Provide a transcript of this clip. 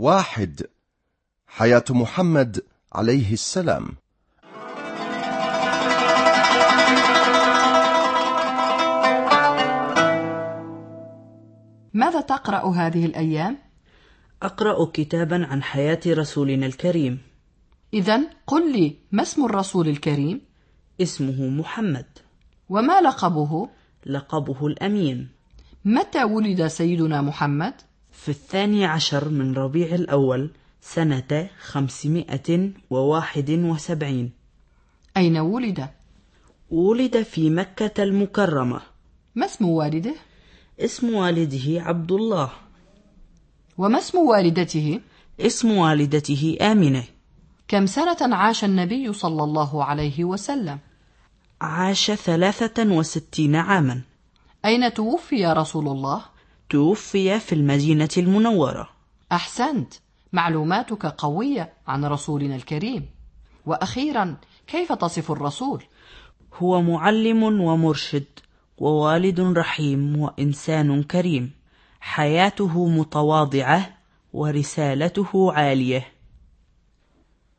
واحد حياة محمد عليه السلام ماذا تقرأ هذه الأيام؟ أقرأ كتابا عن حياة رسولنا الكريم إذا قل لي ما اسم الرسول الكريم؟ اسمه محمد وما لقبه؟ لقبه الأمين متى ولد سيدنا محمد؟ في الثاني عشر من ربيع الأول سنة خمسمائة وواحد وسبعين أين ولد؟ ولد في مكة المكرمة ما اسم والده؟ اسم والده عبد الله وما اسم والدته؟ اسم والدته آمنة كم سنة عاش النبي صلى الله عليه وسلم؟ عاش ثلاثة وستين عاما أين توفي رسول الله؟ توفي في المدينة المنورة. أحسنت. معلوماتك قوية عن رسولنا الكريم. وأخيرا كيف تصف الرسول؟ هو معلم ومرشد ووالد رحيم وإنسان كريم. حياته متواضعة ورسالته عالية.